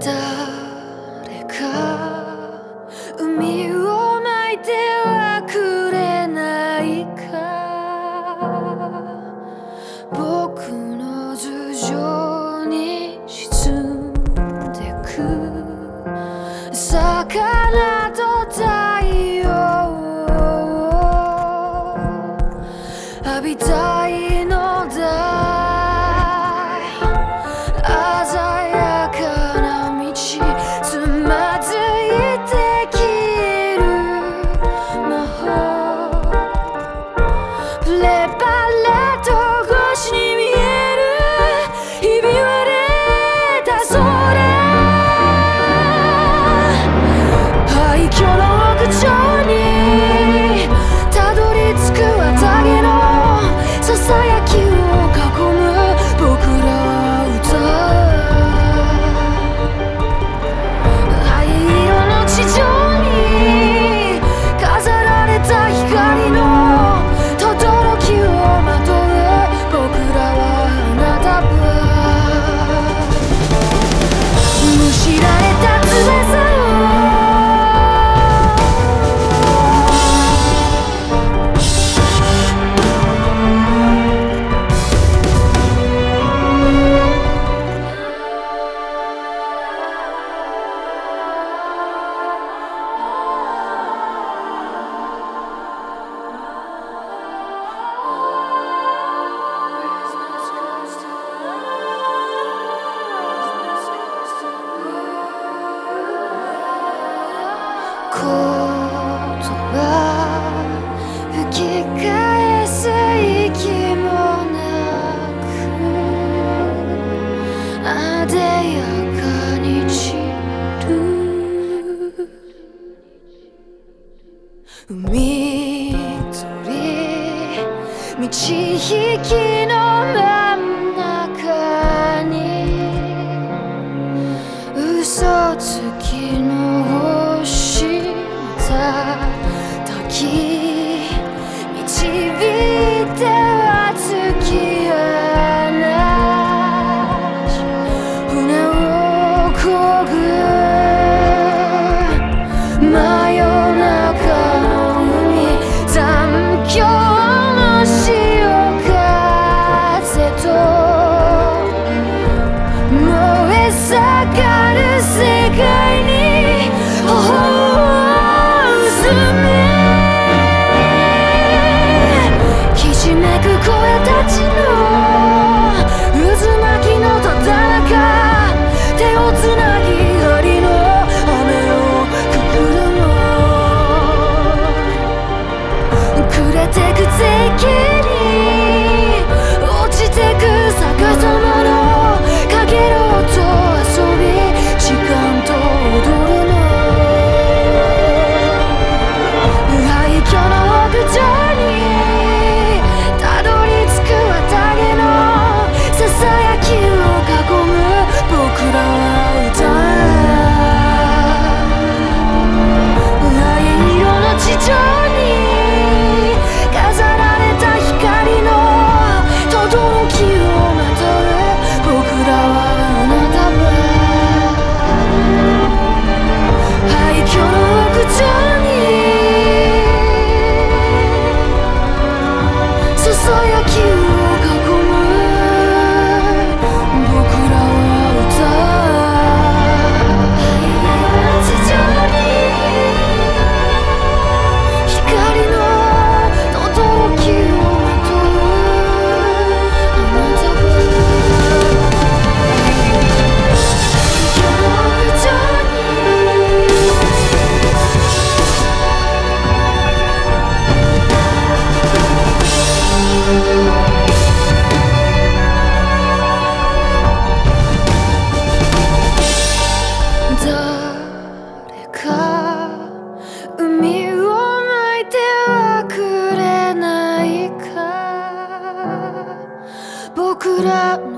Duh. think you're the 返す息もなくやかにる。海鳥道引きのまま。てくぜ out